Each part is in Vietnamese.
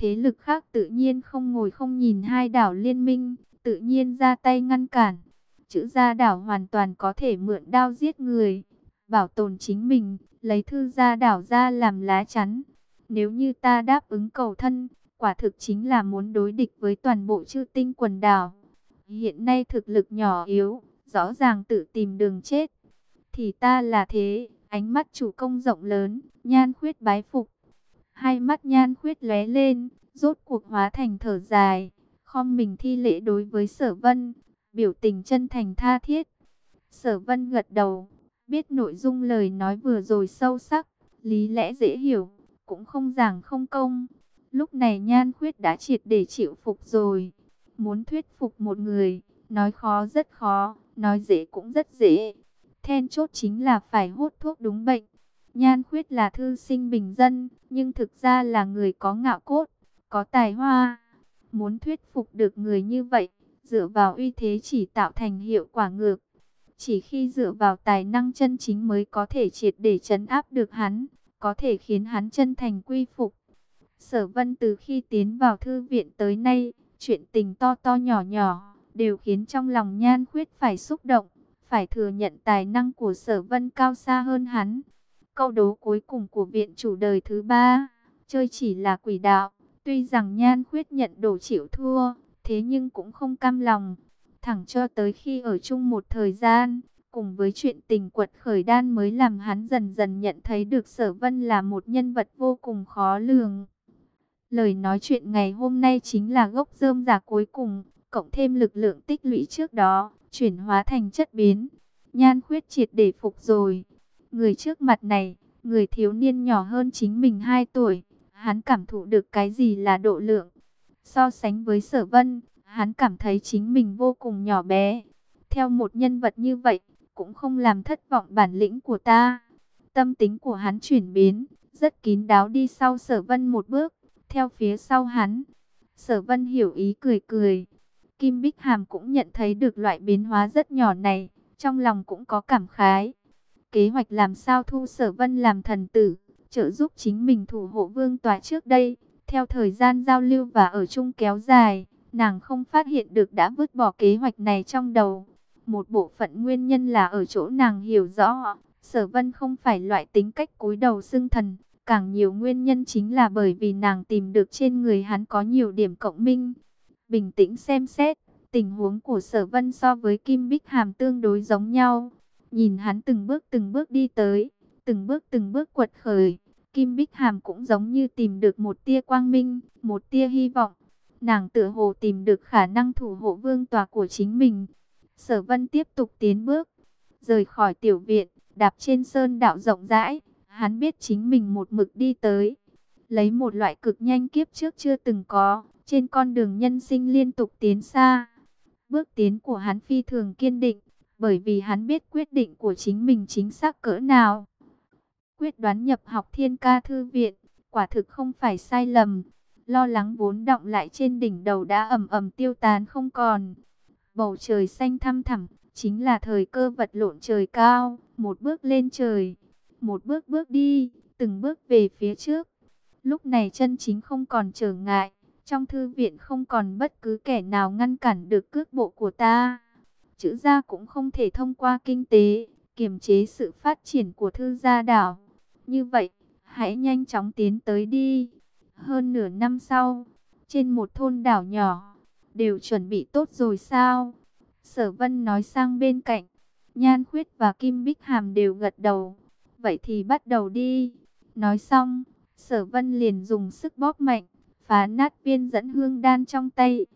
Thế lực khác tự nhiên không ngồi không nhìn hai đảo liên minh, tự nhiên ra tay ngăn cản. Chữ gia đảo hoàn toàn có thể mượn đao giết người, bảo tồn chính mình, lấy thư gia đảo ra làm lá chắn. Nếu như ta đáp ứng cầu thân, quả thực chính là muốn đối địch với toàn bộ chư tinh quần đảo. Hiện nay thực lực nhỏ yếu, rõ ràng tự tìm đường chết. Thì ta là thế, ánh mắt chủ công rộng lớn, nhan khuyết bái phục. Hai mắt nhan khuyết lóe lên, rốt cuộc hóa thành thở dài, khom mình thi lễ đối với sở vân, biểu tình chân thành tha thiết. Sở vân gật đầu, biết nội dung lời nói vừa rồi sâu sắc, lý lẽ dễ hiểu, cũng không giảng không công. Lúc này nhan khuyết đã triệt để chịu phục rồi. Muốn thuyết phục một người, nói khó rất khó, nói dễ cũng rất dễ. Then chốt chính là phải hút thuốc đúng bệnh. Nhan khuyết là thư sinh bình dân, nhưng thực ra là người có ngạo cốt, có tài hoa. Muốn thuyết phục được người như vậy, dựa vào uy thế chỉ tạo thành hiệu quả ngược. Chỉ khi dựa vào tài năng chân chính mới có thể triệt để chấn áp được hắn, có thể khiến hắn chân thành quy phục. Sở vân từ khi tiến vào thư viện tới nay, chuyện tình to to nhỏ nhỏ, đều khiến trong lòng nhan khuyết phải xúc động, phải thừa nhận tài năng của sở vân cao xa hơn hắn. Câu đố cuối cùng của viện chủ đời thứ ba, chơi chỉ là quỷ đạo, tuy rằng nhan khuyết nhận đổ chịu thua, thế nhưng cũng không cam lòng. Thẳng cho tới khi ở chung một thời gian, cùng với chuyện tình quật khởi đan mới làm hắn dần dần nhận thấy được sở vân là một nhân vật vô cùng khó lường. Lời nói chuyện ngày hôm nay chính là gốc rơm giả cuối cùng, cộng thêm lực lượng tích lũy trước đó, chuyển hóa thành chất biến. Nhan khuyết triệt để phục rồi. Người trước mặt này, người thiếu niên nhỏ hơn chính mình 2 tuổi, hắn cảm thụ được cái gì là độ lượng. So sánh với sở vân, hắn cảm thấy chính mình vô cùng nhỏ bé. Theo một nhân vật như vậy, cũng không làm thất vọng bản lĩnh của ta. Tâm tính của hắn chuyển biến, rất kín đáo đi sau sở vân một bước, theo phía sau hắn. Sở vân hiểu ý cười cười. Kim Bích Hàm cũng nhận thấy được loại biến hóa rất nhỏ này, trong lòng cũng có cảm khái. Kế hoạch làm sao thu sở vân làm thần tử, trợ giúp chính mình thủ hộ vương tòa trước đây. Theo thời gian giao lưu và ở chung kéo dài, nàng không phát hiện được đã vứt bỏ kế hoạch này trong đầu. Một bộ phận nguyên nhân là ở chỗ nàng hiểu rõ, sở vân không phải loại tính cách cúi đầu xưng thần. Càng nhiều nguyên nhân chính là bởi vì nàng tìm được trên người hắn có nhiều điểm cộng minh. Bình tĩnh xem xét, tình huống của sở vân so với Kim Bích Hàm tương đối giống nhau. Nhìn hắn từng bước từng bước đi tới, từng bước từng bước quật khởi. Kim Bích Hàm cũng giống như tìm được một tia quang minh, một tia hy vọng. Nàng tự hồ tìm được khả năng thủ hộ vương tòa của chính mình. Sở vân tiếp tục tiến bước, rời khỏi tiểu viện, đạp trên sơn đạo rộng rãi. Hắn biết chính mình một mực đi tới, lấy một loại cực nhanh kiếp trước chưa từng có, trên con đường nhân sinh liên tục tiến xa. Bước tiến của hắn phi thường kiên định, bởi vì hắn biết quyết định của chính mình chính xác cỡ nào. Quyết đoán nhập học thiên ca thư viện, quả thực không phải sai lầm. Lo lắng vốn động lại trên đỉnh đầu đã ẩm ẩm tiêu tán không còn. Bầu trời xanh thăm thẳm, chính là thời cơ vật lộn trời cao, một bước lên trời, một bước bước đi, từng bước về phía trước. Lúc này chân chính không còn trở ngại, trong thư viện không còn bất cứ kẻ nào ngăn cản được cước bộ của ta. Chữ gia cũng không thể thông qua kinh tế, kiềm chế sự phát triển của thư gia đảo. Như vậy, hãy nhanh chóng tiến tới đi. Hơn nửa năm sau, trên một thôn đảo nhỏ, đều chuẩn bị tốt rồi sao? Sở Vân nói sang bên cạnh, Nhan Khuyết và Kim Bích Hàm đều gật đầu. Vậy thì bắt đầu đi. Nói xong, Sở Vân liền dùng sức bóp mạnh, phá nát viên dẫn hương đan trong tay.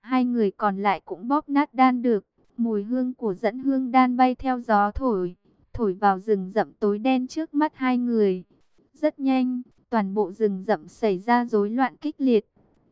Hai người còn lại cũng bóp nát đan được. Mùi hương của dẫn hương đan bay theo gió thổi, thổi vào rừng rậm tối đen trước mắt hai người. Rất nhanh, toàn bộ rừng rậm xảy ra rối loạn kích liệt.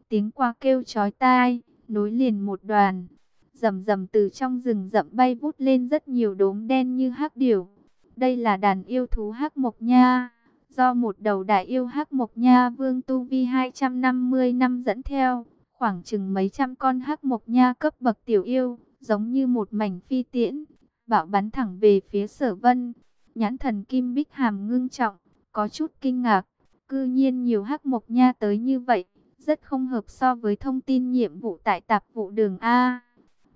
Tiếng qua kêu chói tai, nối liền một đoàn. Rầm rầm từ trong rừng rậm bay vút lên rất nhiều đốm đen như hắc điểu. Đây là đàn yêu thú hắc mộc nha, do một đầu đại yêu hắc mộc nha vương tu vi 250 năm dẫn theo, khoảng chừng mấy trăm con hắc mộc nha cấp bậc tiểu yêu, giống như một mảnh phi tiễn, bạo bắn thẳng về phía sở vân. Nhãn thần kim bích hàm ngưng trọng, có chút kinh ngạc, cư nhiên nhiều hắc mộc nha tới như vậy, rất không hợp so với thông tin nhiệm vụ tại tạp vụ đường A.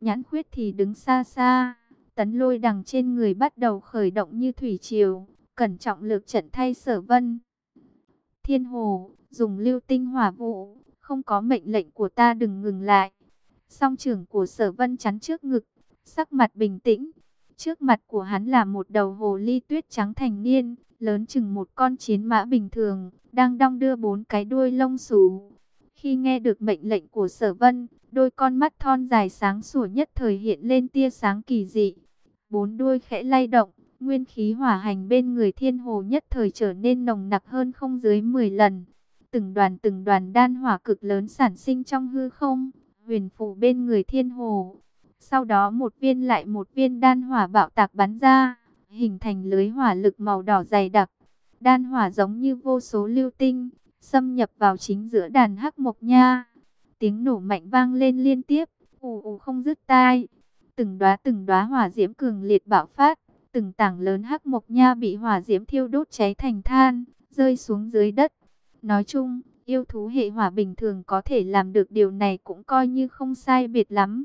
Nhãn khuyết thì đứng xa xa, tấn lôi đằng trên người bắt đầu khởi động như thủy triều, cẩn trọng lược trận thay sở vân. Thiên hồ, dùng lưu tinh hỏa vụ, không có mệnh lệnh của ta đừng ngừng lại. Song trưởng của sở vân chắn trước ngực, sắc mặt bình tĩnh. Trước mặt của hắn là một đầu hồ ly tuyết trắng thành niên, lớn chừng một con chiến mã bình thường, đang đong đưa bốn cái đuôi lông xù. Khi nghe được mệnh lệnh của sở vân, đôi con mắt thon dài sáng sủa nhất thời hiện lên tia sáng kỳ dị. Bốn đuôi khẽ lay động, nguyên khí hỏa hành bên người thiên hồ nhất thời trở nên nồng nặc hơn không dưới 10 lần. Từng đoàn từng đoàn đan hỏa cực lớn sản sinh trong hư không, huyền phủ bên người thiên hồ. Sau đó một viên lại một viên đan hỏa bạo tạc bắn ra, hình thành lưới hỏa lực màu đỏ dày đặc. Đan hỏa giống như vô số lưu tinh, xâm nhập vào chính giữa đàn hắc mộc nha. Tiếng nổ mạnh vang lên liên tiếp, ù ù không dứt tai. Từng đóa từng đóa hỏa diễm cường liệt bạo phát, từng tảng lớn hắc mộc nha bị hỏa diễm thiêu đốt cháy thành than, rơi xuống dưới đất. Nói chung, yêu thú hệ hỏa bình thường có thể làm được điều này cũng coi như không sai biệt lắm.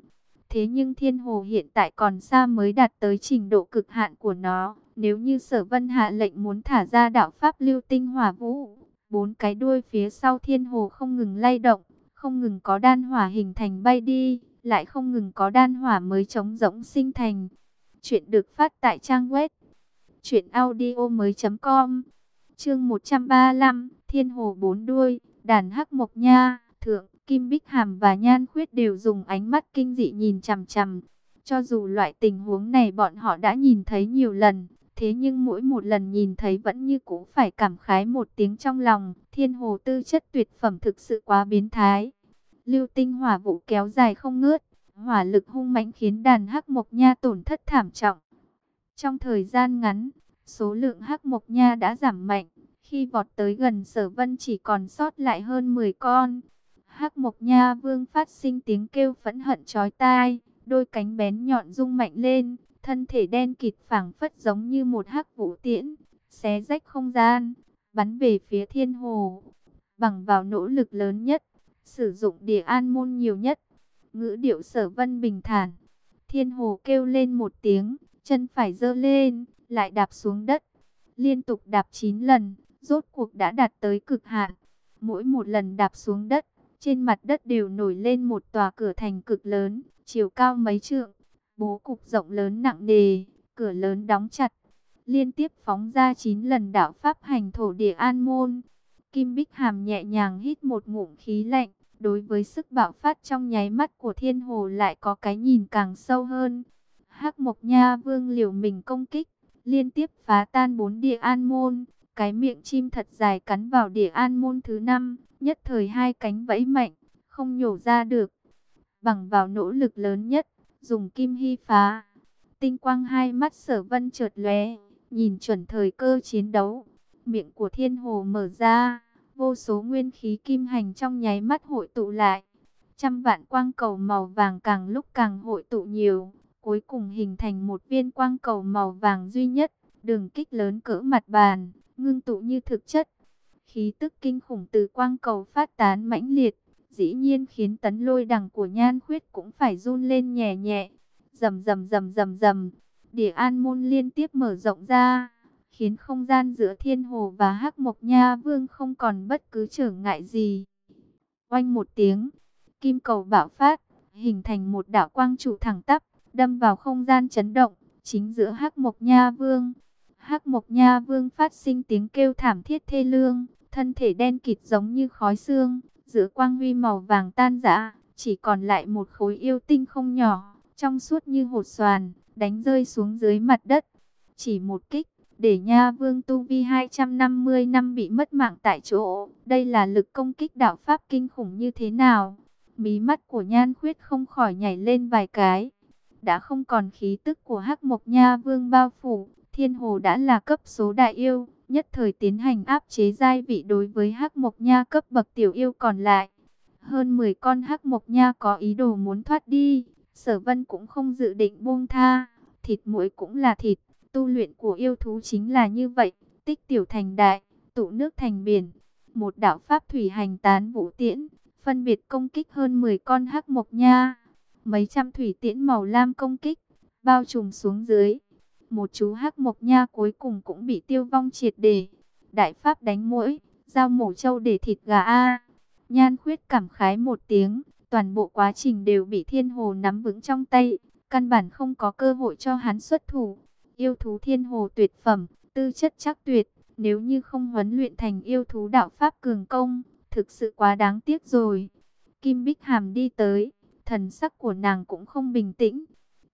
Thế nhưng thiên hồ hiện tại còn xa mới đạt tới trình độ cực hạn của nó. Nếu như sở vân hạ lệnh muốn thả ra đạo pháp lưu tinh hỏa vũ, bốn cái đuôi phía sau thiên hồ không ngừng lay động, không ngừng có đan hỏa hình thành bay đi, lại không ngừng có đan hỏa mới chống rỗng sinh thành. Chuyện được phát tại trang web chuyện audio mới.com Chương 135 Thiên hồ bốn đuôi, đàn hắc mộc nha, thượng, Kim Bích Hàm và Nhan Khuyết đều dùng ánh mắt kinh dị nhìn chằm chằm. Cho dù loại tình huống này bọn họ đã nhìn thấy nhiều lần, thế nhưng mỗi một lần nhìn thấy vẫn như cũ phải cảm khái một tiếng trong lòng. Thiên hồ tư chất tuyệt phẩm thực sự quá biến thái. Lưu tinh hỏa vụ kéo dài không ngớt, hỏa lực hung mãnh khiến đàn hắc mộc nha tổn thất thảm trọng. Trong thời gian ngắn, số lượng hắc mộc nha đã giảm mạnh. Khi vọt tới gần sở vân chỉ còn sót lại hơn 10 con. Hắc Mộc Nha Vương phát sinh tiếng kêu phẫn hận chói tai, đôi cánh bén nhọn rung mạnh lên, thân thể đen kịt phảng phất giống như một hắc vũ tiễn, xé rách không gian, bắn về phía thiên hồ. Bằng vào nỗ lực lớn nhất, sử dụng địa an môn nhiều nhất, ngữ điệu sở vân bình thản. Thiên hồ kêu lên một tiếng, chân phải giơ lên, lại đạp xuống đất, liên tục đạp 9 lần, rốt cuộc đã đạt tới cực hạn. Mỗi một lần đạp xuống đất, trên mặt đất đều nổi lên một tòa cửa thành cực lớn, chiều cao mấy trượng, bố cục rộng lớn nặng nề, cửa lớn đóng chặt. Liên tiếp phóng ra 9 lần đạo pháp hành thổ địa an môn. Kim Bích Hàm nhẹ nhàng hít một ngụm khí lạnh, đối với sức bạo phát trong nháy mắt của thiên hồ lại có cái nhìn càng sâu hơn. Hắc Mộc Nha Vương liều mình công kích, liên tiếp phá tan bốn địa an môn, cái miệng chim thật dài cắn vào địa an môn thứ năm, nhất thời hai cánh vẫy mạnh, không nhổ ra được. Bằng vào nỗ lực lớn nhất, dùng kim hy phá. Tinh quang hai mắt sở vân trượt lóe, nhìn chuẩn thời cơ chiến đấu. Miệng của thiên hồ mở ra, vô số nguyên khí kim hành trong nháy mắt hội tụ lại. Trăm vạn quang cầu màu vàng càng lúc càng hội tụ nhiều, cuối cùng hình thành một viên quang cầu màu vàng duy nhất, đường kích lớn cỡ mặt bàn, ngưng tụ như thực chất. Khí tức kinh khủng từ quang cầu phát tán mãnh liệt, dĩ nhiên khiến tấn lôi đằng của nhan khuyết cũng phải run lên nhẹ nhẹ. Rầm rầm rầm rầm rầm, địa an môn liên tiếp mở rộng ra, khiến không gian giữa thiên hồ và hắc mộc nha vương không còn bất cứ trở ngại gì. Oanh một tiếng, kim cầu bạo phát, hình thành một đạo quang trụ thẳng tắp, đâm vào không gian chấn động, chính giữa hắc mộc nha vương. Hắc Mộc Nha Vương phát sinh tiếng kêu thảm thiết thê lương, thân thể đen kịt giống như khói xương, giữa quang huy màu vàng tan rã, chỉ còn lại một khối yêu tinh không nhỏ, trong suốt như hột xoàn, đánh rơi xuống dưới mặt đất. Chỉ một kích, để Nha Vương tu vi 250 năm bị mất mạng tại chỗ, đây là lực công kích đạo pháp kinh khủng như thế nào? Mí mắt của Nhan Khuyết không khỏi nhảy lên vài cái, đã không còn khí tức của Hắc Mộc Nha Vương bao phủ Thiên Hồ đã là cấp số đại yêu, nhất thời tiến hành áp chế giai vị đối với Hắc Mộc Nha cấp bậc tiểu yêu còn lại. Hơn 10 con Hắc Mộc Nha có ý đồ muốn thoát đi, Sở Vân cũng không dự định buông tha, thịt mũi cũng là thịt, tu luyện của yêu thú chính là như vậy, tích tiểu thành đại, tụ nước thành biển. Một đạo pháp thủy hành tán vũ tiễn, phân biệt công kích hơn 10 con hắc mộc nha. Mấy trăm thủy tiễn màu lam công kích, bao trùm xuống dưới. Một chú hắc mộc nha cuối cùng cũng bị tiêu vong triệt để. Đại pháp đánh mũi, dao mổ trâu để thịt gà A. Nhan khuyết cảm khái một tiếng, toàn bộ quá trình đều bị thiên hồ nắm vững trong tay. Căn bản không có cơ hội cho hắn xuất thủ. Yêu thú thiên hồ tuyệt phẩm, tư chất chắc tuyệt. Nếu như không huấn luyện thành yêu thú đạo pháp cường công, thực sự quá đáng tiếc rồi. Kim Bích Hàm đi tới, thần sắc của nàng cũng không bình tĩnh.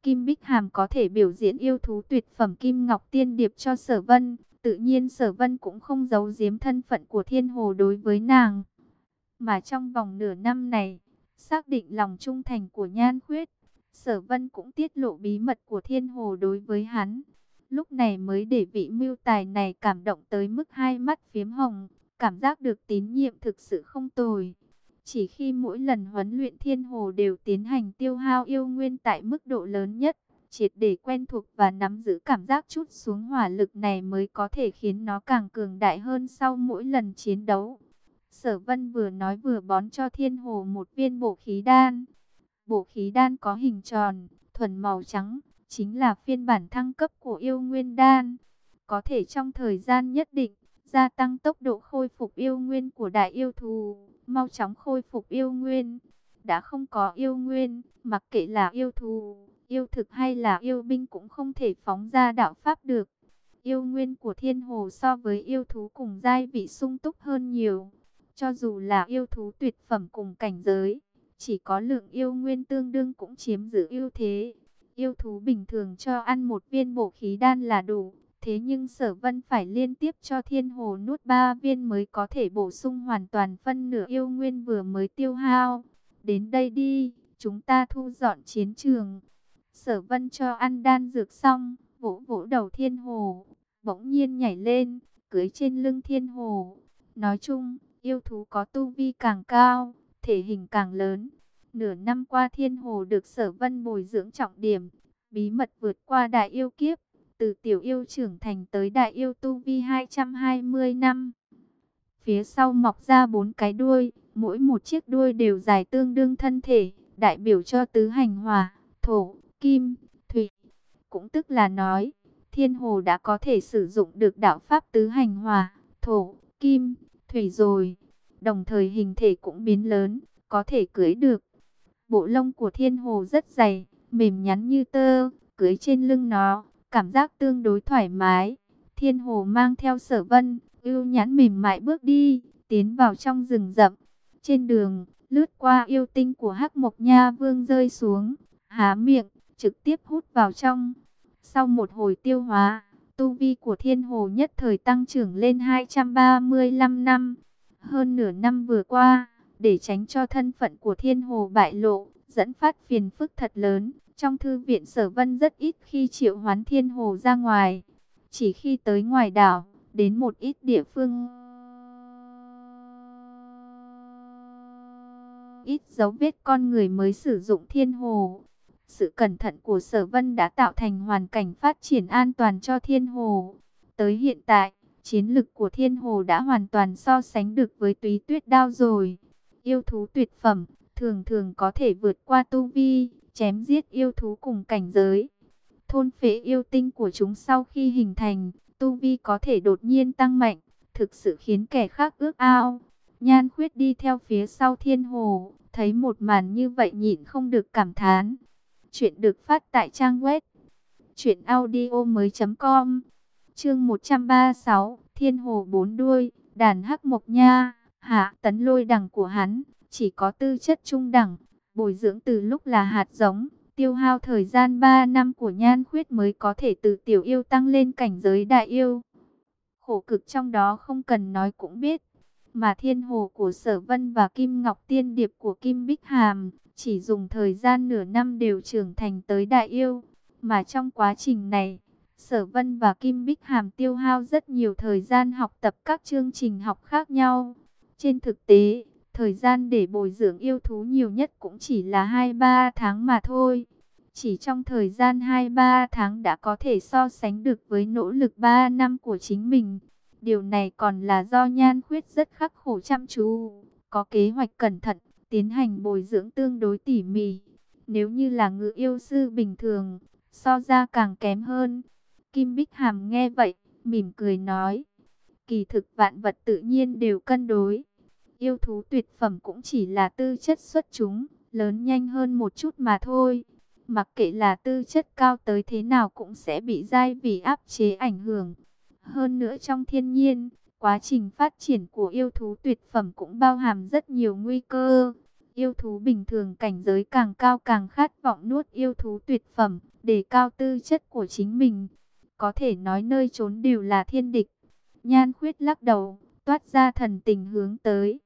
Kim Bích Hàm có thể biểu diễn yêu thú tuyệt phẩm Kim Ngọc Tiên Điệp cho Sở Vân, tự nhiên Sở Vân cũng không giấu giếm thân phận của Thiên Hồ đối với nàng. Mà trong vòng nửa năm này, xác định lòng trung thành của Nhan Khuyết, Sở Vân cũng tiết lộ bí mật của Thiên Hồ đối với hắn. Lúc này mới để vị mưu tài này cảm động tới mức hai mắt phiếm hồng, cảm giác được tín nhiệm thực sự không tồi. Chỉ khi mỗi lần huấn luyện thiên hồ đều tiến hành tiêu hao yêu nguyên tại mức độ lớn nhất, triệt để quen thuộc và nắm giữ cảm giác chút xuống hỏa lực này mới có thể khiến nó càng cường đại hơn sau mỗi lần chiến đấu. Sở Vân vừa nói vừa bón cho thiên hồ một viên bổ khí đan. Bổ khí đan có hình tròn, thuần màu trắng, chính là phiên bản thăng cấp của yêu nguyên đan. Có thể trong thời gian nhất định, gia tăng tốc độ khôi phục yêu nguyên của đại yêu thù, mau chóng khôi phục yêu nguyên. Đã không có yêu nguyên, mặc kệ là yêu thù, yêu thực hay là yêu binh cũng không thể phóng ra đạo pháp được. Yêu nguyên của thiên hồ so với yêu thú cùng giai vị sung túc hơn nhiều. Cho dù là yêu thú tuyệt phẩm cùng cảnh giới, chỉ có lượng yêu nguyên tương đương cũng chiếm giữ ưu thế. Yêu thú bình thường cho ăn một viên bổ khí đan là đủ. Thế nhưng sở vân phải liên tiếp cho thiên hồ nuốt ba viên mới có thể bổ sung hoàn toàn phân nửa yêu nguyên vừa mới tiêu hao. Đến đây đi, chúng ta thu dọn chiến trường. Sở vân cho ăn đan dược xong, vỗ vỗ đầu thiên hồ, bỗng nhiên nhảy lên, cưới trên lưng thiên hồ. Nói chung, yêu thú có tu vi càng cao, thể hình càng lớn. Nửa năm qua thiên hồ được sở vân bồi dưỡng trọng điểm, bí mật vượt qua đại yêu kiếp từ tiểu yêu trưởng thành tới đại yêu tu vi 220 năm. Phía sau mọc ra bốn cái đuôi, mỗi một chiếc đuôi đều dài tương đương thân thể, đại biểu cho tứ hành hòa thổ, kim, thủy. Cũng tức là nói, thiên hồ đã có thể sử dụng được đạo pháp tứ hành hòa thổ, kim, thủy rồi. Đồng thời hình thể cũng biến lớn, có thể cưới được. Bộ lông của thiên hồ rất dày, mềm nhắn như tơ, cưới trên lưng nó cảm giác tương đối thoải mái. Thiên hồ mang theo sở vân, yêu nhãn mềm mại bước đi, tiến vào trong rừng rậm. Trên đường, lướt qua yêu tinh của hắc mộc nha vương rơi xuống, há miệng, trực tiếp hút vào trong. Sau một hồi tiêu hóa, tu vi của thiên hồ nhất thời tăng trưởng lên 235 năm. Hơn nửa năm vừa qua, để tránh cho thân phận của thiên hồ bại lộ, dẫn phát phiền phức thật lớn. Trong thư viện sở vân rất ít khi triệu hoán thiên hồ ra ngoài. Chỉ khi tới ngoài đảo, đến một ít địa phương ít dấu vết con người mới sử dụng thiên hồ. Sự cẩn thận của sở vân đã tạo thành hoàn cảnh phát triển an toàn cho thiên hồ. Tới hiện tại, chiến lực của thiên hồ đã hoàn toàn so sánh được với túy tuyết đao rồi. Yêu thú tuyệt phẩm, thường thường có thể vượt qua tu vi, chém giết yêu thú cùng cảnh giới. Thôn phệ yêu tinh của chúng sau khi hình thành, tu vi có thể đột nhiên tăng mạnh, thực sự khiến kẻ khác ước ao. Nhan khuyết đi theo phía sau thiên hồ, thấy một màn như vậy nhịn không được cảm thán. Chuyện được phát tại trang web truyệnaudiomoi.com. Chương 136, Thiên hồ bốn đuôi, đàn hắc mộc nha, hạ tấn lôi đẳng của hắn, chỉ có tư chất trung đẳng, bồi dưỡng từ lúc là hạt giống, tiêu hao thời gian 3 năm của nhan khuyết mới có thể từ tiểu yêu tăng lên cảnh giới đại yêu. Khổ cực trong đó không cần nói cũng biết, mà thiên hồ của sở vân và kim ngọc tiên điệp của kim bích hàm, chỉ dùng thời gian nửa năm đều trưởng thành tới đại yêu, mà trong quá trình này, Sở Vân và Kim Bích Hàm tiêu hao rất nhiều thời gian học tập các chương trình học khác nhau. Trên thực tế, Thời gian để bồi dưỡng yêu thú nhiều nhất cũng chỉ là 2-3 tháng mà thôi. Chỉ trong thời gian 2-3 tháng đã có thể so sánh được với nỗ lực 3 năm của chính mình. Điều này còn là do nhan khuyết rất khắc khổ chăm chú, có kế hoạch cẩn thận, tiến hành bồi dưỡng tương đối tỉ mỉ. Nếu như là ngự yêu sư bình thường, so ra càng kém hơn. Kim Bích Hàm nghe vậy, mỉm cười nói. Kỳ thực vạn vật tự nhiên đều cân đối. Yêu thú tuyệt phẩm cũng chỉ là tư chất xuất chúng, lớn nhanh hơn một chút mà thôi. Mặc kệ là tư chất cao tới thế nào cũng sẽ bị dai vì áp chế ảnh hưởng. Hơn nữa trong thiên nhiên, quá trình phát triển của yêu thú tuyệt phẩm cũng bao hàm rất nhiều nguy cơ. Yêu thú bình thường cảnh giới càng cao càng khát vọng nuốt yêu thú tuyệt phẩm, để cao tư chất của chính mình. Có thể nói nơi trốn đều là thiên địch. Nhan khuyết lắc đầu, toát ra thần tình hướng tới.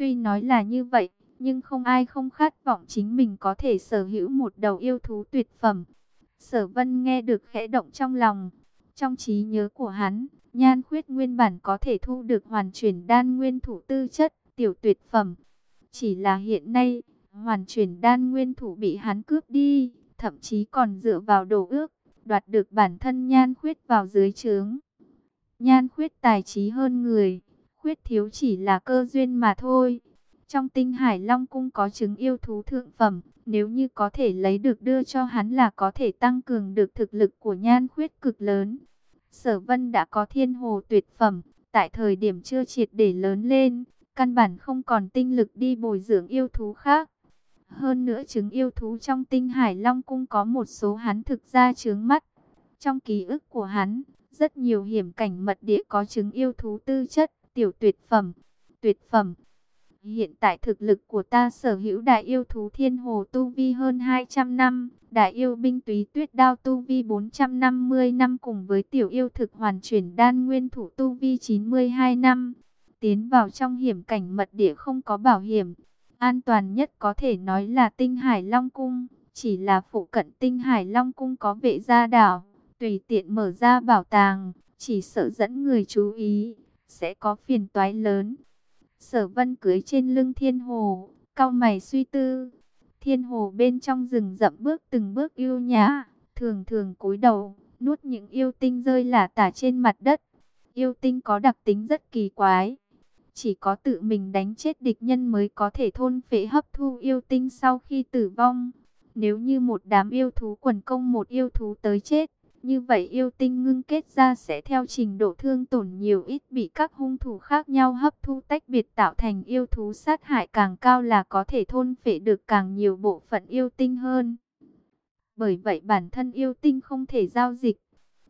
Tuy nói là như vậy, nhưng không ai không khát vọng chính mình có thể sở hữu một đầu yêu thú tuyệt phẩm. Sở vân nghe được khẽ động trong lòng. Trong trí nhớ của hắn, nhan khuyết nguyên bản có thể thu được hoàn chuyển đan nguyên thủ tư chất, tiểu tuyệt phẩm. Chỉ là hiện nay, hoàn chuyển đan nguyên thủ bị hắn cướp đi, thậm chí còn dựa vào đồ ước, đoạt được bản thân nhan khuyết vào dưới trướng. Nhan khuyết tài trí hơn người, khuyết thiếu chỉ là cơ duyên mà thôi. Trong tinh hải long cung có trứng yêu thú thượng phẩm, nếu như có thể lấy được đưa cho hắn là có thể tăng cường được thực lực của nhan khuyết cực lớn. Sở vân đã có thiên hồ tuyệt phẩm, tại thời điểm chưa triệt để lớn lên, căn bản không còn tinh lực đi bồi dưỡng yêu thú khác. Hơn nữa trứng yêu thú trong tinh hải long cung có một số hắn thực ra trướng mắt. Trong ký ức của hắn, rất nhiều hiểm cảnh mật địa có trứng yêu thú tư chất, tiểu tuyệt phẩm, tuyệt phẩm. Hiện tại thực lực của ta sở hữu đại yêu thú thiên hồ tu vi hơn 200 năm, đại yêu binh túy tuyết đao tu vi 450 năm cùng với tiểu yêu thực hoàn chuyển đan nguyên thủ tu vi 92 năm. Tiến vào trong hiểm cảnh mật địa không có bảo hiểm, an toàn nhất có thể nói là tinh hải long cung, chỉ là phụ cận tinh hải long cung có vệ gia đảo, tùy tiện mở ra bảo tàng, chỉ sợ dẫn người chú ý, sẽ có phiền toái lớn. Sở vân cưới trên lưng thiên hồ, cao mày suy tư. Thiên hồ bên trong rừng rậm bước từng bước yêu nhã, thường thường cúi đầu, nuốt những yêu tinh rơi lả tả trên mặt đất. Yêu tinh có đặc tính rất kỳ quái. Chỉ có tự mình đánh chết địch nhân mới có thể thôn phệ hấp thu yêu tinh sau khi tử vong. Nếu như một đám yêu thú quần công một yêu thú tới chết, như vậy yêu tinh ngưng kết ra sẽ theo trình độ thương tổn nhiều ít bị các hung thủ khác nhau hấp thu tách biệt tạo thành yêu thú sát hại càng cao là có thể thôn phệ được càng nhiều bộ phận yêu tinh hơn. Bởi vậy bản thân yêu tinh không thể giao dịch.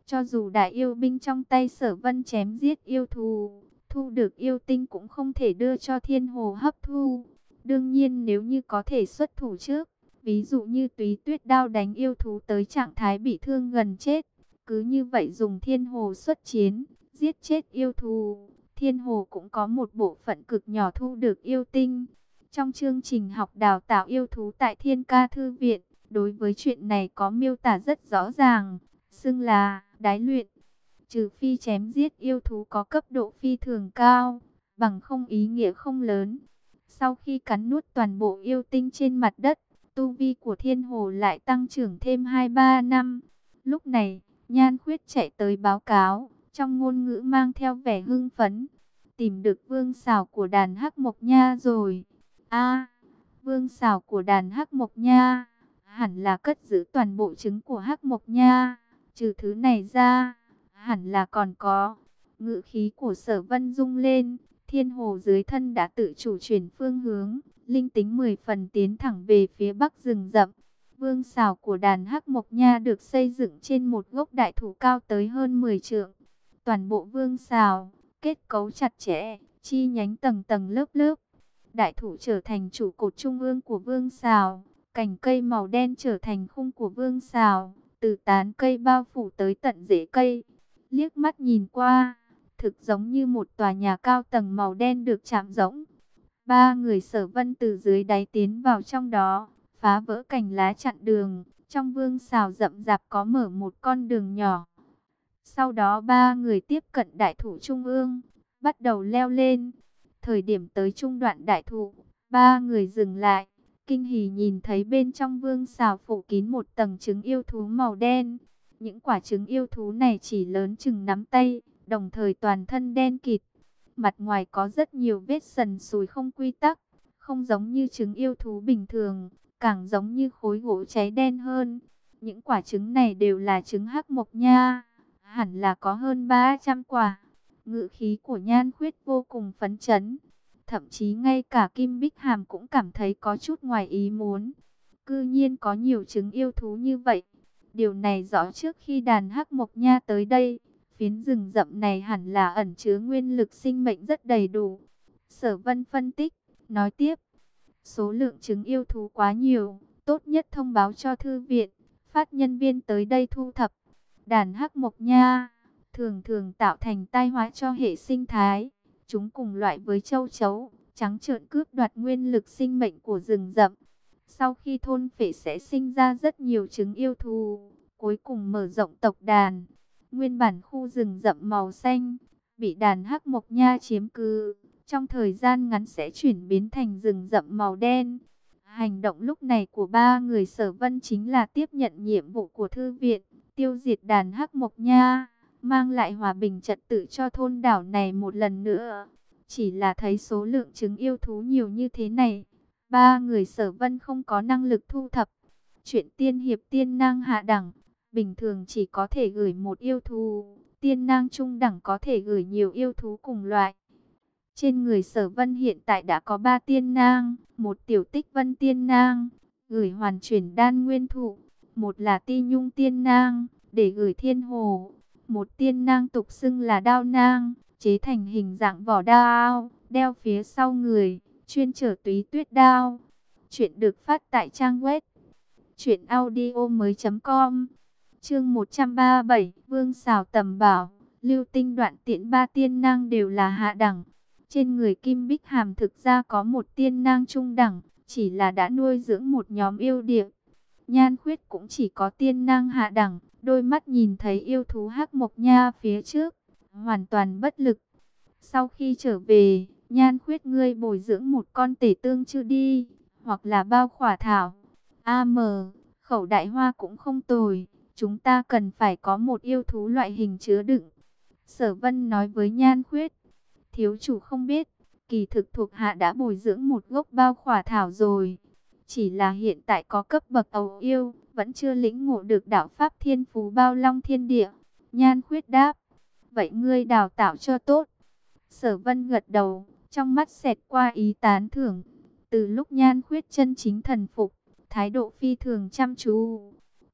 Cho dù đại yêu binh trong tay sở vân chém giết yêu thú, thu được yêu tinh cũng không thể đưa cho thiên hồ hấp thu. Đương nhiên nếu như có thể xuất thủ trước, Ví dụ như túy tuyết đao đánh yêu thú tới trạng thái bị thương gần chết. Cứ như vậy dùng thiên hồ xuất chiến, giết chết yêu thú. Thiên hồ cũng có một bộ phận cực nhỏ thu được yêu tinh. Trong chương trình học đào tạo yêu thú tại Thiên Ca Thư Viện, đối với chuyện này có miêu tả rất rõ ràng. Xưng là đái luyện. Trừ phi chém giết yêu thú có cấp độ phi thường cao, bằng không ý nghĩa không lớn. Sau khi cắn nuốt toàn bộ yêu tinh trên mặt đất, tu vi của thiên hồ lại tăng trưởng thêm 2-3 năm. Lúc này, Nhan Khuyết chạy tới báo cáo, trong ngôn ngữ mang theo vẻ hưng phấn. Tìm được vương xào của đàn Hắc Mộc Nha rồi. a vương xào của đàn Hắc Mộc Nha, hẳn là cất giữ toàn bộ trứng của Hắc Mộc Nha. Trừ thứ này ra, hẳn là còn có. Ngự khí của sở vân rung lên, thiên hồ dưới thân đã tự chủ chuyển phương hướng linh tính 10 phần tiến thẳng về phía bắc rừng rậm. Vương xào của đàn Hắc Mộc Nha được xây dựng trên một gốc đại thụ cao tới hơn 10 trượng. Toàn bộ vương xào, kết cấu chặt chẽ, chi nhánh tầng tầng lớp lớp. Đại thụ trở thành trụ cột trung ương của vương xào, cành cây màu đen trở thành khung của vương xào, từ tán cây bao phủ tới tận rễ cây. Liếc mắt nhìn qua, thực giống như một tòa nhà cao tầng màu đen được chạm rỗng Ba người sở vân từ dưới đáy tiến vào trong đó, phá vỡ cành lá chặn đường. Trong vương xào rậm rạp có mở một con đường nhỏ. Sau đó ba người tiếp cận đại thủ trung ương, bắt đầu leo lên. Thời điểm tới trung đoạn đại thụ, ba người dừng lại. Kinh hỉ nhìn thấy bên trong vương xào phủ kín một tầng trứng yêu thú màu đen. Những quả trứng yêu thú này chỉ lớn chừng nắm tay, đồng thời toàn thân đen kịt. Mặt ngoài có rất nhiều vết sần sùi không quy tắc, không giống như trứng yêu thú bình thường, càng giống như khối gỗ cháy đen hơn. Những quả trứng này đều là trứng hắc mộc nha, hẳn là có hơn 300 quả. Ngự khí của Nhan Khuyết vô cùng phấn chấn, thậm chí ngay cả Kim Bích Hàm cũng cảm thấy có chút ngoài ý muốn. Cư nhiên có nhiều trứng yêu thú như vậy. Điều này rõ trước khi đàn hắc mộc nha tới đây, phiến rừng rậm này hẳn là ẩn chứa nguyên lực sinh mệnh rất đầy đủ. Sở Vân phân tích, nói tiếp, số lượng trứng yêu thú quá nhiều, tốt nhất thông báo cho thư viện, phát nhân viên tới đây thu thập. Đàn hắc mộc nha, thường thường tạo thành tai họa cho hệ sinh thái. Chúng cùng loại với châu chấu, trắng trợn cướp đoạt nguyên lực sinh mệnh của rừng rậm. Sau khi thôn phệ sẽ sinh ra rất nhiều trứng yêu thú, cuối cùng mở rộng tộc đàn. Nguyên bản khu rừng rậm màu xanh, bị đàn hắc mộc nha chiếm cứ, trong thời gian ngắn sẽ chuyển biến thành rừng rậm màu đen. Hành động lúc này của ba người sở vân chính là tiếp nhận nhiệm vụ của thư viện, tiêu diệt đàn hắc mộc nha, mang lại hòa bình trật tự cho thôn đảo này một lần nữa. Chỉ là thấy số lượng trứng yêu thú nhiều như thế này, ba người sở vân không có năng lực thu thập. Chuyện tiên hiệp tiên năng hạ đẳng, bình thường chỉ có thể gửi một yêu thú, tiên nang trung đẳng có thể gửi nhiều yêu thú cùng loại. Trên người sở vân hiện tại đã có ba tiên nang, một tiểu tích vân tiên nang, gửi hoàn chuyển đan nguyên thụ, một là ti nhung tiên nang, để gửi thiên hồ, một tiên nang tục xưng là đao nang, chế thành hình dạng vỏ đao, đeo phía sau người, chuyên chở túy tuyết đao. Chuyện được phát tại trang web chuyện audio mới.com Chương 137 Vương xào tầm bảo Lưu tinh đoạn tiện ba tiên nang đều là hạ đẳng trên người Kim Bích Hàm thực ra có một tiên nang trung đẳng, chỉ là đã nuôi dưỡng một nhóm yêu địa. Nhan khuyết cũng chỉ có tiên nang hạ đẳng, đôi mắt nhìn thấy yêu thú hắc mộc nha phía trước, hoàn toàn bất lực. Sau khi trở về, nhan khuyết ngươi bồi dưỡng một con tể tương chưa đi, hoặc là bao khỏa thảo. a m khẩu đại hoa cũng không tồi, chúng ta cần phải có một yêu thú loại hình chứa đựng. Sở vân nói với nhan khuyết, Thiếu chủ không biết, kỳ thực thuộc hạ đã bồi dưỡng một gốc bao khỏa thảo rồi. Chỉ là hiện tại có cấp bậc ấu yêu, vẫn chưa lĩnh ngộ được đạo pháp thiên phú bao long thiên địa. Nhan khuyết đáp, vậy ngươi đào tạo cho tốt. Sở vân gật đầu, trong mắt xẹt qua ý tán thưởng. Từ lúc nhan khuyết chân chính thần phục, thái độ phi thường chăm chú.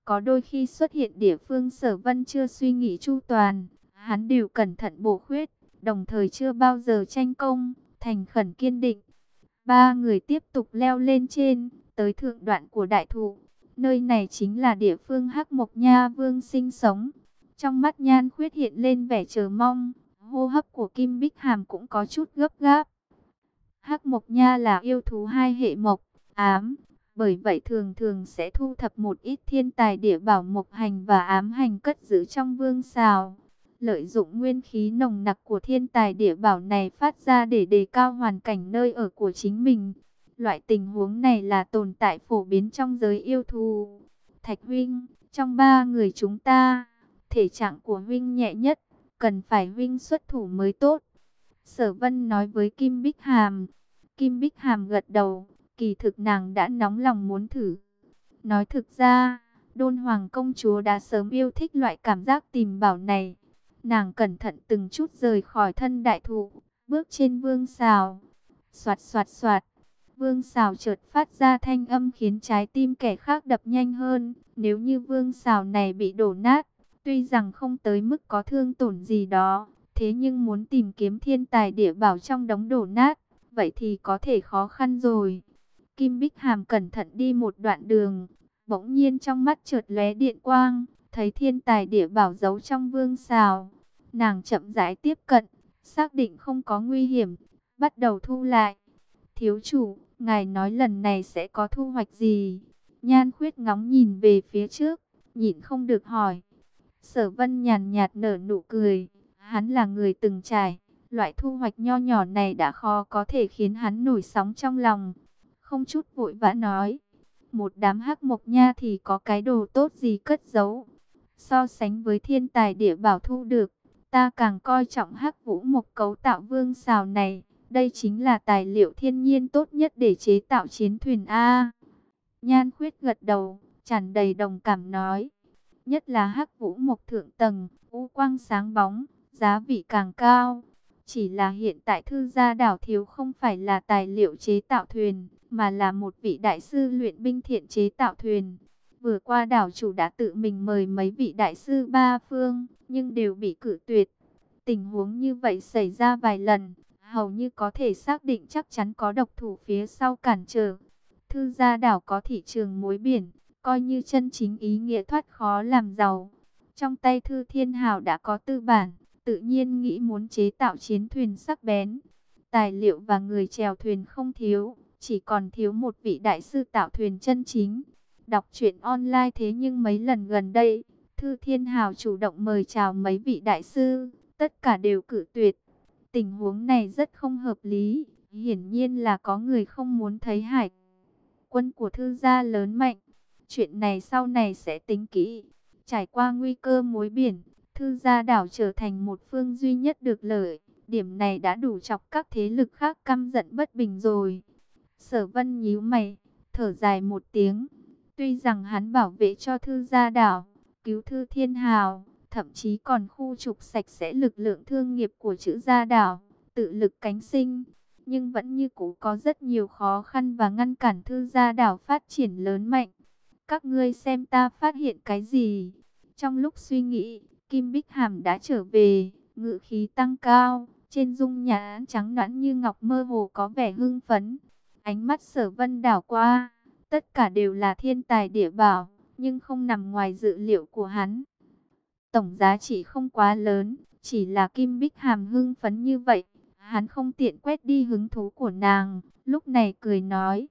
Có đôi khi xuất hiện địa phương sở vân chưa suy nghĩ chu toàn, hắn đều cẩn thận bổ khuyết đồng thời chưa bao giờ tranh công, thành khẩn kiên định. Ba người tiếp tục leo lên trên, tới thượng đoạn của đại thụ. Nơi này chính là địa phương Hắc Mộc Nha Vương sinh sống. Trong mắt Nhan Khuyết hiện lên vẻ chờ mong, hô hấp của Kim Bích Hàm cũng có chút gấp gáp. Hắc Mộc Nha là yêu thú hai hệ mộc, ám, bởi vậy thường thường sẽ thu thập một ít thiên tài địa bảo mộc hành và ám hành cất giữ trong vương xào lợi dụng nguyên khí nồng nặc của thiên tài địa bảo này phát ra để đề cao hoàn cảnh nơi ở của chính mình. Loại tình huống này là tồn tại phổ biến trong giới yêu thù. Thạch huynh, trong ba người chúng ta, thể trạng của huynh nhẹ nhất, cần phải huynh xuất thủ mới tốt. Sở Vân nói với Kim Bích Hàm. Kim Bích Hàm gật đầu, kỳ thực nàng đã nóng lòng muốn thử. Nói thực ra, Đôn Hoàng công chúa đã sớm yêu thích loại cảm giác tìm bảo này. Nàng cẩn thận từng chút rời khỏi thân đại thụ, bước trên vương xào. Xoạt xoạt xoạt, vương xào chợt phát ra thanh âm khiến trái tim kẻ khác đập nhanh hơn. Nếu như vương xào này bị đổ nát, tuy rằng không tới mức có thương tổn gì đó, thế nhưng muốn tìm kiếm thiên tài địa bảo trong đống đổ nát, vậy thì có thể khó khăn rồi. Kim Bích Hàm cẩn thận đi một đoạn đường, bỗng nhiên trong mắt chợt lóe điện quang, thấy thiên tài địa bảo giấu trong vương xào. Nàng chậm rãi tiếp cận, xác định không có nguy hiểm, bắt đầu thu lại. Thiếu chủ, ngài nói lần này sẽ có thu hoạch gì? Nhan khuyết ngóng nhìn về phía trước, nhịn không được hỏi. Sở vân nhàn nhạt nở nụ cười, hắn là người từng trải. Loại thu hoạch nho nhỏ này đã khó có thể khiến hắn nổi sóng trong lòng. Không chút vội vã nói. Một đám hắc mộc nha thì có cái đồ tốt gì cất giấu. So sánh với thiên tài địa bảo thu được, ta càng coi trọng hắc vũ mộc cấu tạo vương xào này, Đây chính là tài liệu thiên nhiên tốt nhất để chế tạo chiến thuyền A. Nhan khuyết gật đầu, tràn đầy đồng cảm nói. Nhất là hắc vũ mộc thượng tầng, u quang sáng bóng, giá vị càng cao. Chỉ là hiện tại thư gia đảo thiếu không phải là tài liệu chế tạo thuyền, mà là một vị đại sư luyện binh thiện chế tạo thuyền. Vừa qua đảo chủ đã tự mình mời mấy vị đại sư ba phương, nhưng đều bị cử tuyệt. Tình huống như vậy xảy ra vài lần, hầu như có thể xác định chắc chắn có độc thủ phía sau cản trở. Thư gia đảo có thị trường muối biển, coi như chân chính ý nghĩa thoát khó làm giàu. Trong tay Thư Thiên Hào đã có tư bản, tự nhiên nghĩ muốn chế tạo chiến thuyền sắc bén. Tài liệu và người chèo thuyền không thiếu, chỉ còn thiếu một vị đại sư tạo thuyền chân chính. Đọc truyện online thế nhưng mấy lần gần đây, Thư Thiên Hào chủ động mời chào mấy vị đại sư, tất cả đều cử tuyệt. Tình huống này rất không hợp lý, hiển nhiên là có người không muốn thấy hải quân của thư gia lớn mạnh. Chuyện này sau này sẽ tính kỹ. Trải qua nguy cơ mối biển, thư gia đảo trở thành một phương duy nhất được lợi. Điểm này đã đủ chọc các thế lực khác căm giận bất bình rồi. Sở vân nhíu mày, thở dài một tiếng. Tuy rằng hắn bảo vệ cho thư gia đảo, cứu thư thiên hào, thậm chí còn khu trục sạch sẽ lực lượng thương nghiệp của chữ gia đảo, tự lực cánh sinh. Nhưng vẫn như cũ có rất nhiều khó khăn và ngăn cản thư gia đảo phát triển lớn mạnh. Các ngươi xem ta phát hiện cái gì? Trong lúc suy nghĩ, Kim Bích Hàm đã trở về, ngự khí tăng cao, trên dung nhã trắng nõn như ngọc mơ hồ có vẻ hưng phấn. Ánh mắt sở vân đảo qua, tất cả đều là thiên tài địa bảo, nhưng không nằm ngoài dự liệu của hắn. Tổng giá trị không quá lớn, chỉ là Kim Bích Hàm hưng phấn như vậy, hắn không tiện quét đi hứng thú của nàng, lúc này cười nói,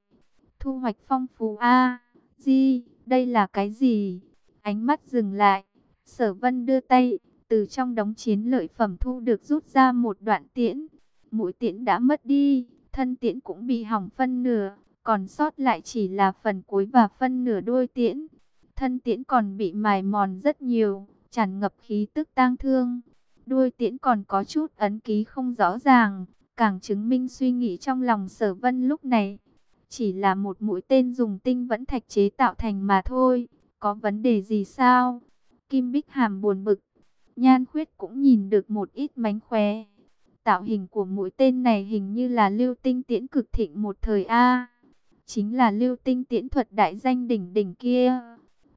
thu hoạch phong phú a Di, đây là cái gì? Ánh mắt dừng lại. Sở vân đưa tay, từ trong đống chiến lợi phẩm thu được rút ra một đoạn tiễn. Mũi tiễn đã mất đi, thân tiễn cũng bị hỏng phân nửa, còn sót lại chỉ là phần cuối và phân nửa đuôi tiễn. Thân tiễn còn bị mài mòn rất nhiều, tràn ngập khí tức tang thương. Đuôi tiễn còn có chút ấn ký không rõ ràng, càng chứng minh suy nghĩ trong lòng sở vân lúc này. Chỉ là một mũi tên dùng tinh vẫn thạch chế tạo thành mà thôi. Có vấn đề gì sao? Kim Bích Hàm buồn bực. Nhan khuyết cũng nhìn được một ít mánh khóe. Tạo hình của mũi tên này hình như là lưu tinh tiễn cực thịnh một thời A. Chính là lưu tinh tiễn thuật đại danh đỉnh đỉnh kia.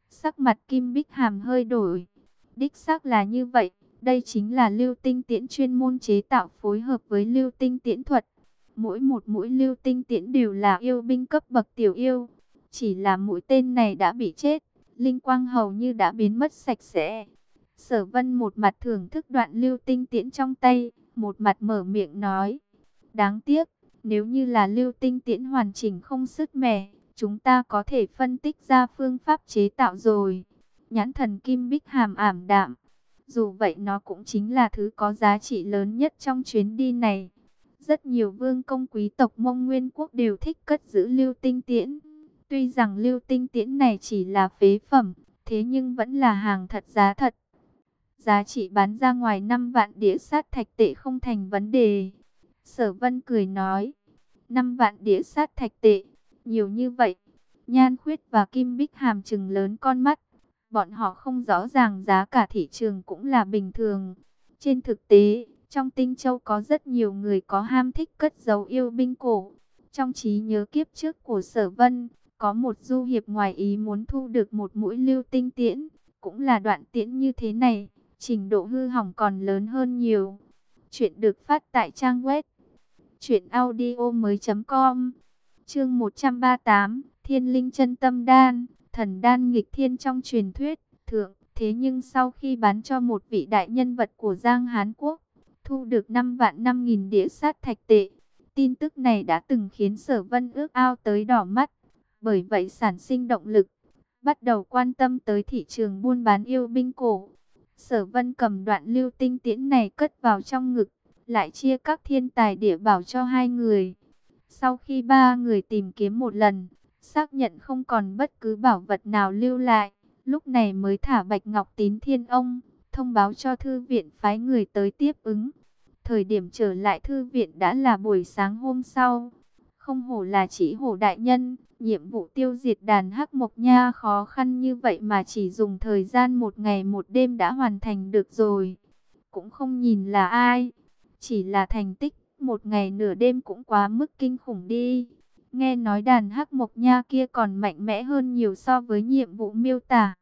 Sắc mặt Kim Bích Hàm hơi đổi. Đích xác là như vậy. Đây chính là lưu tinh tiễn chuyên môn chế tạo phối hợp với lưu tinh tiễn thuật. Mỗi một mũi lưu tinh tiễn đều là yêu binh cấp bậc tiểu yêu. Chỉ là mũi tên này đã bị chết. Linh quang hầu như đã biến mất sạch sẽ. Sở vân một mặt thưởng thức đoạn lưu tinh tiễn trong tay. Một mặt mở miệng nói. Đáng tiếc, nếu như là lưu tinh tiễn hoàn chỉnh không sứt mẻ. Chúng ta có thể phân tích ra phương pháp chế tạo rồi. Nhãn thần kim bích hàm ảm đạm. Dù vậy nó cũng chính là thứ có giá trị lớn nhất trong chuyến đi này. Rất nhiều vương công quý tộc mông nguyên quốc đều thích cất giữ lưu tinh tiễn. Tuy rằng lưu tinh tiễn này chỉ là phế phẩm, thế nhưng vẫn là hàng thật giá thật. Giá trị bán ra ngoài 5 vạn đĩa sát thạch tệ không thành vấn đề. Sở vân cười nói, 5 vạn đĩa sát thạch tệ, nhiều như vậy. Nhan khuyết và kim bích hàm trừng lớn con mắt. Bọn họ không rõ ràng giá cả thị trường cũng là bình thường. Trên thực tế, trong Tinh Châu có rất nhiều người có ham thích cất giấu yêu binh cổ. Trong trí nhớ kiếp trước của Sở Vân, có một du hiệp ngoài ý muốn thu được một mũi lưu tinh tiễn, cũng là đoạn tiễn như thế này, trình độ hư hỏng còn lớn hơn nhiều. Chuyện được phát tại trang web truyệnaudiomoi.com. Chương 138, Thiên Linh Chân Tâm Đan, thần đan nghịch thiên trong truyền thuyết, thượng, thế nhưng sau khi bán cho một vị đại nhân vật của Giang Hán quốc, thu được 5 vạn 5 nghìn đĩa sát thạch tệ. Tin tức này đã từng khiến sở vân ước ao tới đỏ mắt, bởi vậy sản sinh động lực, bắt đầu quan tâm tới thị trường buôn bán yêu binh cổ. Sở vân cầm đoạn lưu tinh tiễn này cất vào trong ngực, lại chia các thiên tài địa bảo cho hai người. Sau khi ba người tìm kiếm một lần, xác nhận không còn bất cứ bảo vật nào lưu lại, lúc này mới thả Bạch Ngọc Tín Thiên Ông, thông báo cho thư viện phái người tới tiếp ứng. Thời điểm trở lại thư viện đã là buổi sáng hôm sau. Không hổ là chỉ hổ đại nhân, nhiệm vụ tiêu diệt đàn hắc mộc nha khó khăn như vậy mà chỉ dùng thời gian một ngày một đêm đã hoàn thành được rồi. Cũng không nhìn là ai, chỉ là thành tích một ngày nửa đêm cũng quá mức kinh khủng đi. Nghe nói đàn hắc mộc nha kia còn mạnh mẽ hơn nhiều so với nhiệm vụ miêu tả.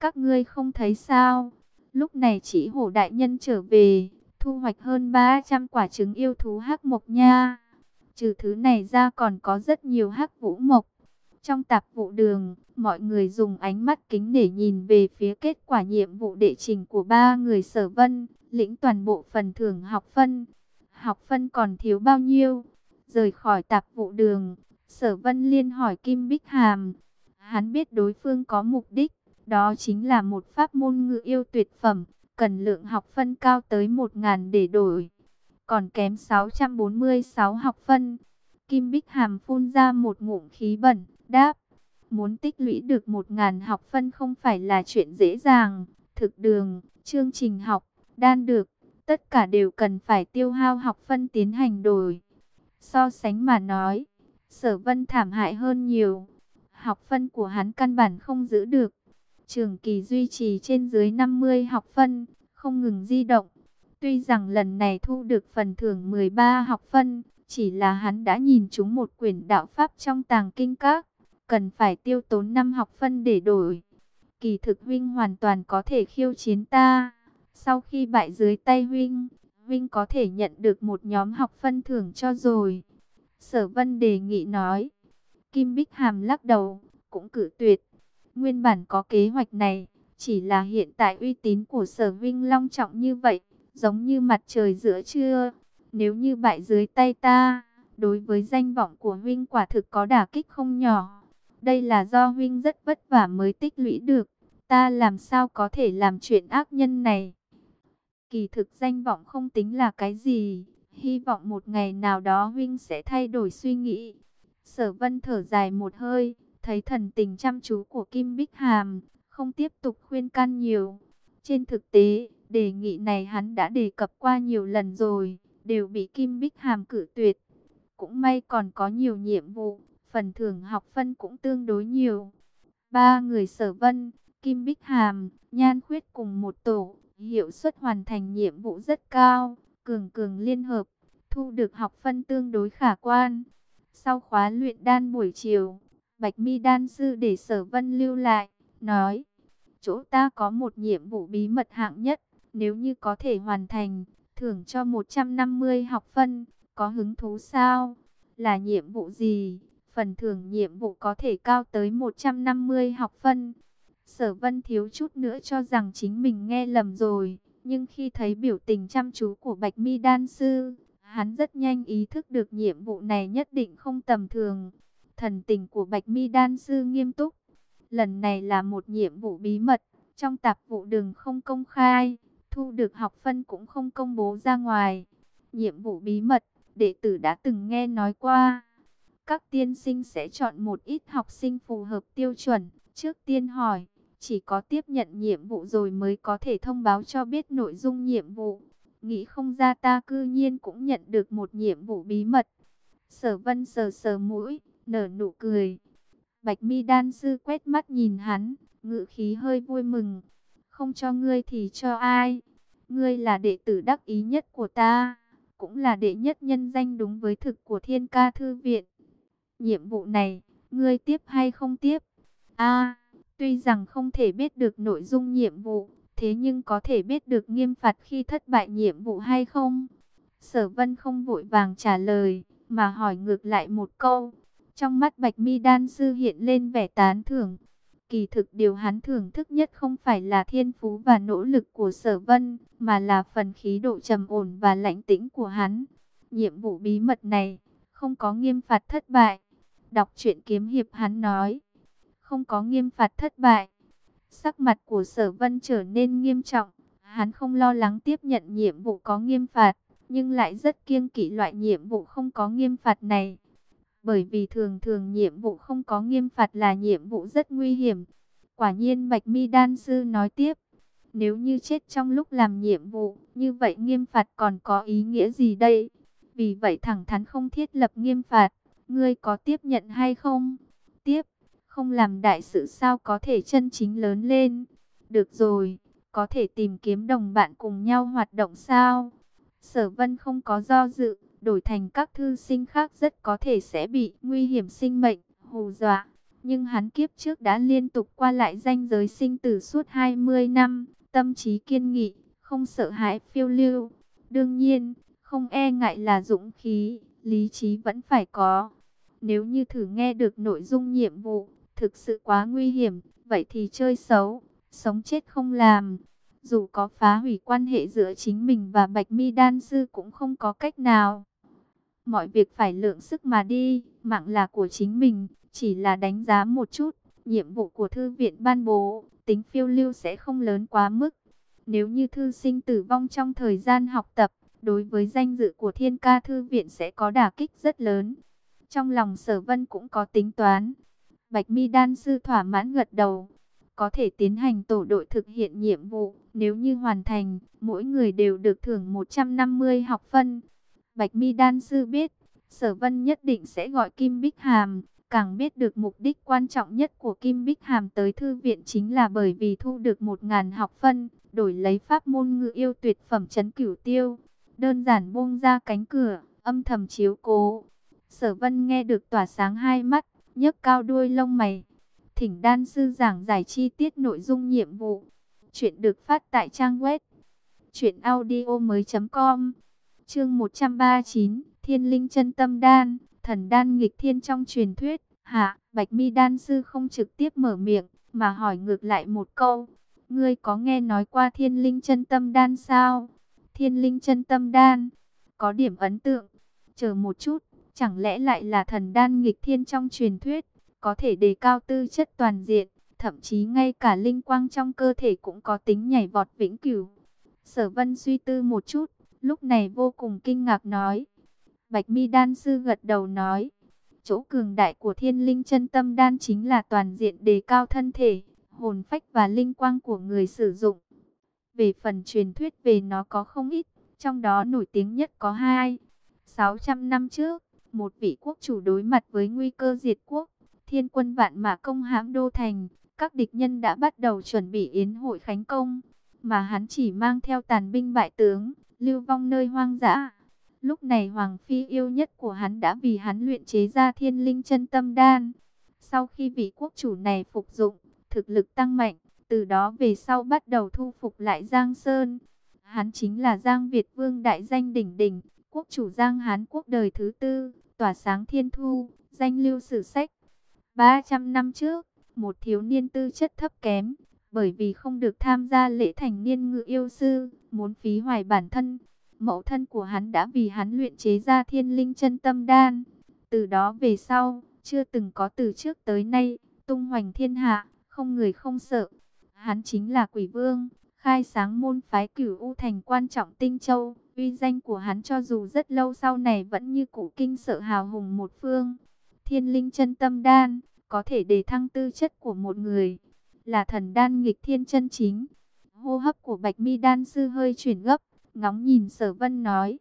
Các ngươi không thấy sao? Lúc này chỉ hổ đại nhân trở về, thu hoạch hơn 300 quả trứng yêu thú hắc mộc nha. Trừ thứ này ra còn có rất nhiều hắc vũ mộc. Trong tạp vụ đường, mọi người dùng ánh mắt kính để nhìn về phía kết quả nhiệm vụ đệ trình của ba người sở vân, lĩnh toàn bộ phần thưởng học phân. Học phân còn thiếu bao nhiêu? Rời khỏi tạp vụ đường, sở vân liên hỏi Kim Bích Hàm. Hắn biết đối phương có mục đích, đó chính là một pháp môn ngự yêu tuyệt phẩm, cần lượng học phân cao tới 1.000 để đổi. Còn kém 646 học phân. Kim Bích Hàm phun ra một ngụm khí bẩn, đáp. Muốn tích lũy được 1.000 học phân không phải là chuyện dễ dàng. Thực đường, chương trình học, đan được, tất cả đều cần phải tiêu hao học phân tiến hành đổi. So sánh mà nói, sở vân thảm hại hơn nhiều. Học phân của hắn căn bản không giữ được. Trường kỳ duy trì trên dưới 50 học phân, không ngừng di động. Tuy rằng lần này thu được phần thưởng 13 học phân, chỉ là hắn đã nhìn chúng một quyển đạo pháp trong tàng kinh các, cần phải tiêu tốn 5 học phân để đổi. Kỳ thực huynh hoàn toàn có thể khiêu chiến ta. Sau khi bại dưới tay huynh, huynh có thể nhận được một nhóm học phân thưởng cho rồi. Sở vân đề nghị nói. Kim Bích Hàm lắc đầu, cũng cử tuyệt. Nguyên bản có kế hoạch này, chỉ là hiện tại uy tín của sở vinh long trọng như vậy, giống như mặt trời giữa trưa. Nếu như bại dưới tay ta, đối với danh vọng của huynh quả thực có đả kích không nhỏ. Đây là do huynh rất vất vả mới tích lũy được, ta làm sao có thể làm chuyện ác nhân này. Kỳ thực danh vọng không tính là cái gì, hy vọng một ngày nào đó huynh sẽ thay đổi suy nghĩ. Sở vân thở dài một hơi, thấy thần tình chăm chú của Kim Bích Hàm, không tiếp tục khuyên can nhiều. Trên thực tế, đề nghị này hắn đã đề cập qua nhiều lần rồi, đều bị Kim Bích Hàm cử tuyệt. Cũng may còn có nhiều nhiệm vụ, phần thưởng học phân cũng tương đối nhiều. Ba người sở vân, Kim Bích Hàm, Nhan Khuyết cùng một tổ, hiệu suất hoàn thành nhiệm vụ rất cao, cường cường liên hợp, thu được học phân tương đối khả quan. Sau khóa luyện đan buổi chiều, Bạch Mi đan sư để Sở Vân lưu lại, nói: "Chỗ ta có một nhiệm vụ bí mật hạng nhất, nếu như có thể hoàn thành, thưởng cho 150 học phân, có hứng thú sao? Là nhiệm vụ gì? Phần thưởng nhiệm vụ có thể cao tới 150 học phân." Sở Vân thiếu chút nữa cho rằng chính mình nghe lầm rồi, nhưng khi thấy biểu tình chăm chú của Bạch Mi đan sư, hắn rất nhanh ý thức được nhiệm vụ này nhất định không tầm thường. Thần tình của Bạch Mi đan sư nghiêm túc. Lần này là một nhiệm vụ bí mật, trong tạp vụ đường không công khai, thu được học phân cũng không công bố ra ngoài. Nhiệm vụ bí mật, đệ tử đã từng nghe nói qua. Các tiên sinh sẽ chọn một ít học sinh phù hợp tiêu chuẩn, trước tiên hỏi, chỉ có tiếp nhận nhiệm vụ rồi mới có thể thông báo cho biết nội dung nhiệm vụ. Nghĩ không ra ta cư nhiên cũng nhận được một nhiệm vụ bí mật. Sở vân sờ sờ mũi, nở nụ cười. Bạch mi đan sư quét mắt nhìn hắn, ngự khí hơi vui mừng. Không cho ngươi thì cho ai? Ngươi là đệ tử đắc ý nhất của ta, cũng là đệ nhất nhân danh đúng với thực của thiên ca thư viện. Nhiệm vụ này, ngươi tiếp hay không tiếp? A, tuy rằng không thể biết được nội dung nhiệm vụ, thế nhưng có thể biết được nghiêm phạt khi thất bại nhiệm vụ hay không? Sở vân không vội vàng trả lời, mà hỏi ngược lại một câu. Trong mắt Bạch Mi Đan sư hiện lên vẻ tán thưởng. Kỳ thực điều hắn thưởng thức nhất không phải là thiên phú và nỗ lực của Sở Vân, mà là phần khí độ trầm ổn và lãnh tĩnh của hắn. Nhiệm vụ bí mật này không có nghiêm phạt thất bại. Đọc truyện kiếm hiệp hắn nói, không có nghiêm phạt thất bại. Sắc mặt của Sở Vân trở nên nghiêm trọng, hắn không lo lắng tiếp nhận nhiệm vụ có nghiêm phạt, nhưng lại rất kiêng kỵ loại nhiệm vụ không có nghiêm phạt này bởi vì thường thường nhiệm vụ không có nghiêm phạt là nhiệm vụ rất nguy hiểm. Quả nhiên Bạch Mi Đan Sư nói tiếp, Nếu như chết trong lúc làm nhiệm vụ, như vậy nghiêm phạt còn có ý nghĩa gì đây? Vì vậy thẳng thắn không thiết lập nghiêm phạt, ngươi có tiếp nhận hay không? Tiếp, không làm đại sự sao có thể chân chính lớn lên? Được rồi, có thể tìm kiếm đồng bạn cùng nhau hoạt động sao? Sở vân không có do dự, đổi thành các thư sinh khác rất có thể sẽ bị nguy hiểm sinh mệnh, hù dọa. Nhưng hắn kiếp trước đã liên tục qua lại danh giới sinh tử suốt 20 năm, tâm trí kiên nghị, không sợ hãi phiêu lưu. Đương nhiên, không e ngại là dũng khí, lý trí vẫn phải có. Nếu như thử nghe được nội dung nhiệm vụ, thực sự quá nguy hiểm, vậy thì chơi xấu, sống chết không làm. Dù có phá hủy quan hệ giữa chính mình và Bạch Mi Đan Sư cũng không có cách nào. Mọi việc phải lượng sức mà đi, mạng là của chính mình, chỉ là đánh giá một chút. Nhiệm vụ của thư viện ban bố, tính phiêu lưu sẽ không lớn quá mức. Nếu như thư sinh tử vong trong thời gian học tập, đối với danh dự của thiên ca thư viện sẽ có đả kích rất lớn. Trong lòng sở vân cũng có tính toán. Bạch mi đan sư thỏa mãn gật đầu. Có thể tiến hành tổ đội thực hiện nhiệm vụ. Nếu như hoàn thành, mỗi người đều được thưởng 150 học phân. Bạch mi đan sư biết, sở vân nhất định sẽ gọi Kim Bích Hàm. Càng biết được mục đích quan trọng nhất của Kim Bích Hàm tới thư viện chính là bởi vì thu được 1.000 học phân, đổi lấy pháp môn ngự yêu tuyệt phẩm chấn cửu tiêu. Đơn giản buông ra cánh cửa, âm thầm chiếu cố. Sở vân nghe được tỏa sáng hai mắt, nhấc cao đuôi lông mày. Thỉnh đan sư giảng giải chi tiết nội dung nhiệm vụ. Chuyện được phát tại trang web. Chuyện audio mới com. Chương 139, Thiên Linh chân Tâm Đan, thần đan nghịch thiên trong truyền thuyết. Hạ, Bạch Mi đan sư không trực tiếp mở miệng, mà hỏi ngược lại một câu. Ngươi có nghe nói qua Thiên Linh chân Tâm Đan sao? Thiên Linh chân Tâm Đan, có điểm ấn tượng. Chờ một chút, chẳng lẽ lại là thần đan nghịch thiên trong truyền thuyết, có thể đề cao tư chất toàn diện, thậm chí ngay cả linh quang trong cơ thể cũng có tính nhảy vọt vĩnh cửu. Sở Vân suy tư một chút, lúc này vô cùng kinh ngạc nói. Bạch Mi đan sư gật đầu nói, chỗ cường đại của Thiên Linh chân tâm đan chính là toàn diện đề cao thân thể, hồn phách và linh quang của người sử dụng. Về phần truyền thuyết về nó có không ít, trong đó nổi tiếng nhất có hai. 600 năm trước, một vị quốc chủ đối mặt với nguy cơ diệt quốc, thiên quân vạn mã công hãm đô thành, các địch nhân đã bắt đầu chuẩn bị yến hội khánh công, mà hắn chỉ mang theo tàn binh bại tướng, lưu vong nơi hoang dã. Lúc này Hoàng Phi yêu nhất của hắn đã vì hắn luyện chế ra thiên linh chân tâm đan. Sau khi vị quốc chủ này phục dụng, thực lực tăng mạnh, từ đó về sau bắt đầu thu phục lại Giang Sơn. Hắn chính là Giang Việt Vương đại danh đỉnh đỉnh, quốc chủ Giang Hán quốc đời thứ tư, tỏa sáng thiên thu, danh lưu sử sách. 300 năm trước, một thiếu niên tư chất thấp kém, bởi vì không được tham gia lễ thành niên ngự yêu sư, muốn phí hoài bản thân. Mẫu thân của hắn đã vì hắn luyện chế ra thiên linh chân tâm đan. Từ đó về sau, chưa từng có từ trước tới nay, tung hoành thiên hạ, không người không sợ. Hắn chính là quỷ vương, khai sáng môn phái cửu U thành quan trọng tinh châu. Uy danh của hắn cho dù rất lâu sau này vẫn như cụ kinh sợ hào hùng một phương. Thiên linh chân tâm đan, có thể đề thăng tư chất của một người, là thần đan nghịch thiên chân chính. Hô hấp của Bạch Mi đan sư hơi chuyển gấp, ngóng nhìn Sở Vân nói: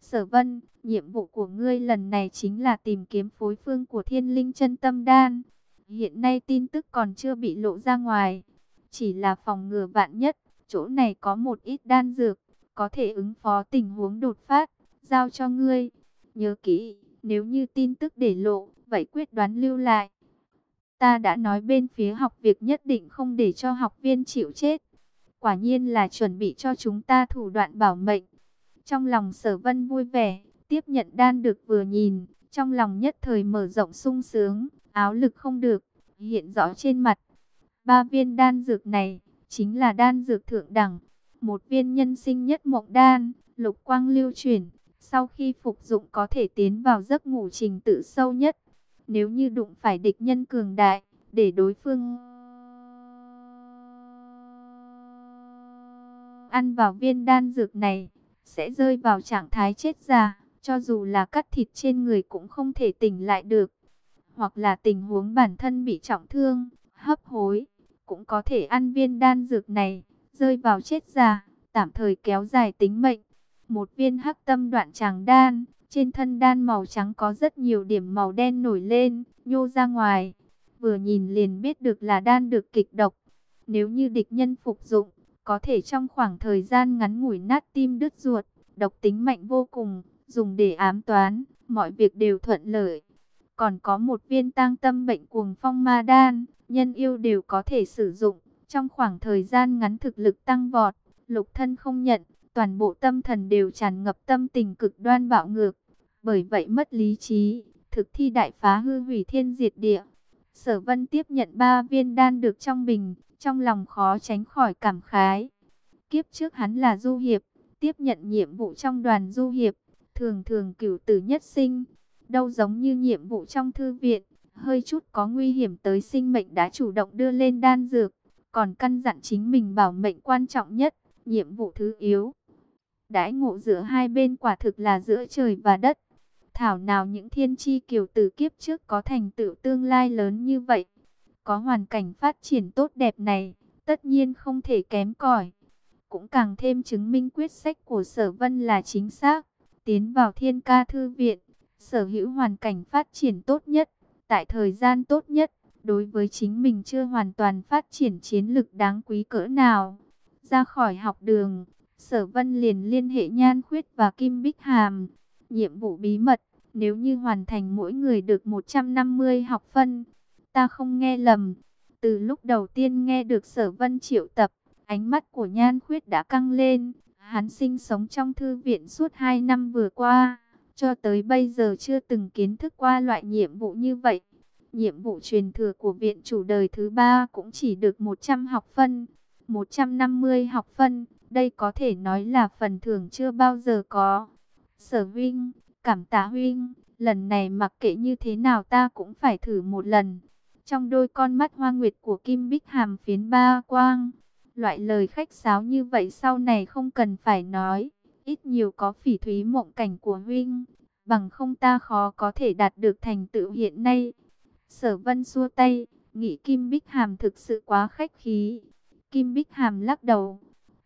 "Sở Vân, nhiệm vụ của ngươi lần này chính là tìm kiếm phối phương của Thiên Linh chân tâm đan. Hiện nay tin tức còn chưa bị lộ ra ngoài, chỉ là phòng ngừa vạn nhất, chỗ này có một ít đan dược, có thể ứng phó tình huống đột phát, giao cho ngươi. Nhớ kỹ, nếu như tin tức để lộ, vậy quyết đoán lưu lại. Ta đã nói bên phía học việc nhất định không để cho học viên chịu chết. Quả nhiên là chuẩn bị cho chúng ta thủ đoạn bảo mệnh. Trong lòng sở vân vui vẻ, tiếp nhận đan được vừa nhìn, trong lòng nhất thời mở rộng sung sướng, áo lực không được, hiện rõ trên mặt. Ba viên đan dược này, chính là đan dược thượng đẳng, một viên nhân sinh nhất mộng đan, lục quang lưu chuyển, sau khi phục dụng có thể tiến vào giấc ngủ trình tự sâu nhất. Nếu như đụng phải địch nhân cường đại, để đối phương ăn vào viên đan dược này, sẽ rơi vào trạng thái chết già, cho dù là cắt thịt trên người cũng không thể tỉnh lại được. Hoặc là tình huống bản thân bị trọng thương, hấp hối, cũng có thể ăn viên đan dược này, rơi vào chết già, tạm thời kéo dài tính mệnh. Một viên hắc tâm đoạn tràng đan, trên thân đan màu trắng có rất nhiều điểm màu đen nổi lên, nhô ra ngoài. Vừa nhìn liền biết được là đan được kịch độc. Nếu như địch nhân phục dụng, có thể trong khoảng thời gian ngắn ngủi nát tim đứt ruột, độc tính mạnh vô cùng, dùng để ám toán, mọi việc đều thuận lợi. Còn có một viên tang tâm bệnh cuồng phong ma đan, nhân yêu đều có thể sử dụng, trong khoảng thời gian ngắn thực lực tăng vọt, lục thân không nhận, toàn bộ tâm thần đều tràn ngập tâm tình cực đoan bạo ngược. Bởi vậy mất lý trí, thực thi đại phá hư hủy thiên diệt địa. Sở vân tiếp nhận ba viên đan được trong bình, trong lòng khó tránh khỏi cảm khái. Kiếp trước hắn là du hiệp, tiếp nhận nhiệm vụ trong đoàn du hiệp, thường thường cửu tử nhất sinh. Đâu giống như nhiệm vụ trong thư viện, hơi chút có nguy hiểm tới sinh mệnh đã chủ động đưa lên đan dược, còn căn dặn chính mình bảo mệnh quan trọng nhất, nhiệm vụ thứ yếu. Đãi ngộ giữa hai bên quả thực là giữa trời và đất. Thảo nào những thiên tri kiều tử kiếp trước có thành tựu tương lai lớn như vậy. Có hoàn cảnh phát triển tốt đẹp này, tất nhiên không thể kém cỏi. Cũng càng thêm chứng minh quyết sách của sở vân là chính xác. Tiến vào thiên ca thư viện, sở hữu hoàn cảnh phát triển tốt nhất, tại thời gian tốt nhất. Đối với chính mình chưa hoàn toàn phát triển chiến lực đáng quý cỡ nào. Ra khỏi học đường, sở vân liền liên hệ nhan khuyết và kim bích hàm. Nhiệm vụ bí mật, nếu như hoàn thành mỗi người được 150 học phân, ta không nghe lầm. Từ lúc đầu tiên nghe được sở vân triệu tập, ánh mắt của nhan khuyết đã căng lên. Hắn sinh sống trong thư viện suốt 2 năm vừa qua, cho tới bây giờ chưa từng kiến thức qua loại nhiệm vụ như vậy. Nhiệm vụ truyền thừa của viện chủ đời thứ ba cũng chỉ được 100 học phân, 150 học phân, đây có thể nói là phần thưởng chưa bao giờ có. Sở Vinh, cảm tạ huynh, lần này mặc kệ như thế nào ta cũng phải thử một lần. Trong đôi con mắt hoa nguyệt của Kim Bích Hàm phiến ba quang, loại lời khách sáo như vậy sau này không cần phải nói, ít nhiều có phỉ thúy mộng cảnh của huynh, bằng không ta khó có thể đạt được thành tựu hiện nay. Sở Vân xua tay, nghĩ Kim Bích Hàm thực sự quá khách khí. Kim Bích Hàm lắc đầu.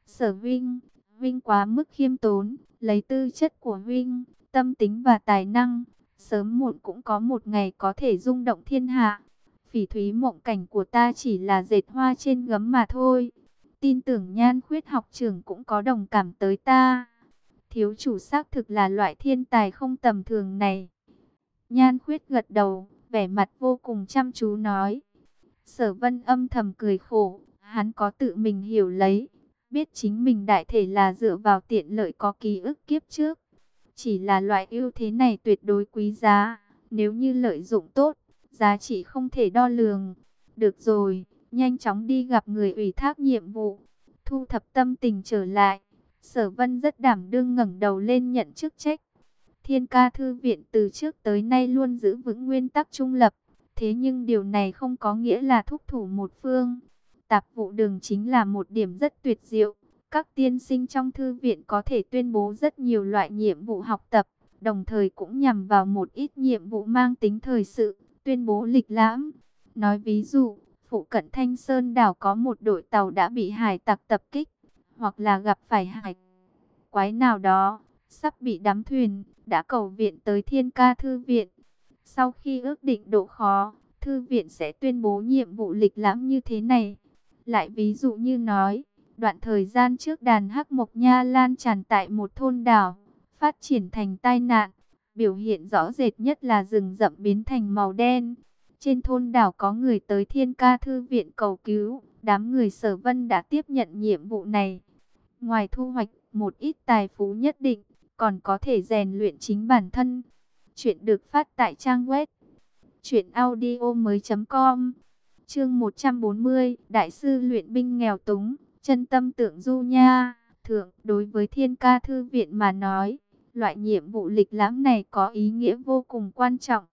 Sở Vinh, Vinh quá mức khiêm tốn, lấy tư chất của Vinh, tâm tính và tài năng, sớm muộn cũng có một ngày có thể rung động thiên hạ. Phỉ thúy mộng cảnh của ta chỉ là dệt hoa trên gấm mà thôi. Tin tưởng nhan khuyết học trưởng cũng có đồng cảm tới ta. Thiếu chủ xác thực là loại thiên tài không tầm thường này. Nhan khuyết gật đầu, vẻ mặt vô cùng chăm chú nói. Sở vân âm thầm cười khổ, hắn có tự mình hiểu lấy, biết chính mình đại thể là dựa vào tiện lợi có ký ức kiếp trước. Chỉ là loại ưu thế này tuyệt đối quý giá, nếu như lợi dụng tốt, giá trị không thể đo lường. Được rồi, nhanh chóng đi gặp người ủy thác nhiệm vụ, thu thập tâm tình trở lại. Sở Vân rất đảm đương ngẩng đầu lên nhận chức trách. Thiên ca thư viện từ trước tới nay luôn giữ vững nguyên tắc trung lập. Thế nhưng điều này không có nghĩa là thúc thủ một phương. Tạp vụ đường chính là một điểm rất tuyệt diệu. Các tiên sinh trong thư viện có thể tuyên bố rất nhiều loại nhiệm vụ học tập, đồng thời cũng nhằm vào một ít nhiệm vụ mang tính thời sự, tuyên bố lịch lãm. Nói ví dụ, phụ cận Thanh Sơn đảo có một đội tàu đã bị hải tặc tập kích, hoặc là gặp phải hải quái nào đó, sắp bị đắm thuyền, đã cầu viện tới Thiên Ca Thư Viện. Sau khi ước định độ khó, Thư Viện sẽ tuyên bố nhiệm vụ lịch lãm như thế này. Lại ví dụ như nói, đoạn thời gian trước đàn hắc mộc nha lan tràn tại một thôn đảo, phát triển thành tai nạn. Biểu hiện rõ rệt nhất là rừng rậm biến thành màu đen. Trên thôn đảo có người tới Thiên Ca Thư Viện cầu cứu, đám người sở vân đã tiếp nhận nhiệm vụ này. Ngoài thu hoạch một ít tài phú nhất định, còn có thể rèn luyện chính bản thân. Chuyện được phát tại trang web truyệnaudiomoi.com. Chương 140, đại sư luyện binh nghèo túng, chân tâm tượng du nha. Thượng, đối với Thiên Ca thư viện mà nói, loại nhiệm vụ lịch lãm này có ý nghĩa vô cùng quan trọng.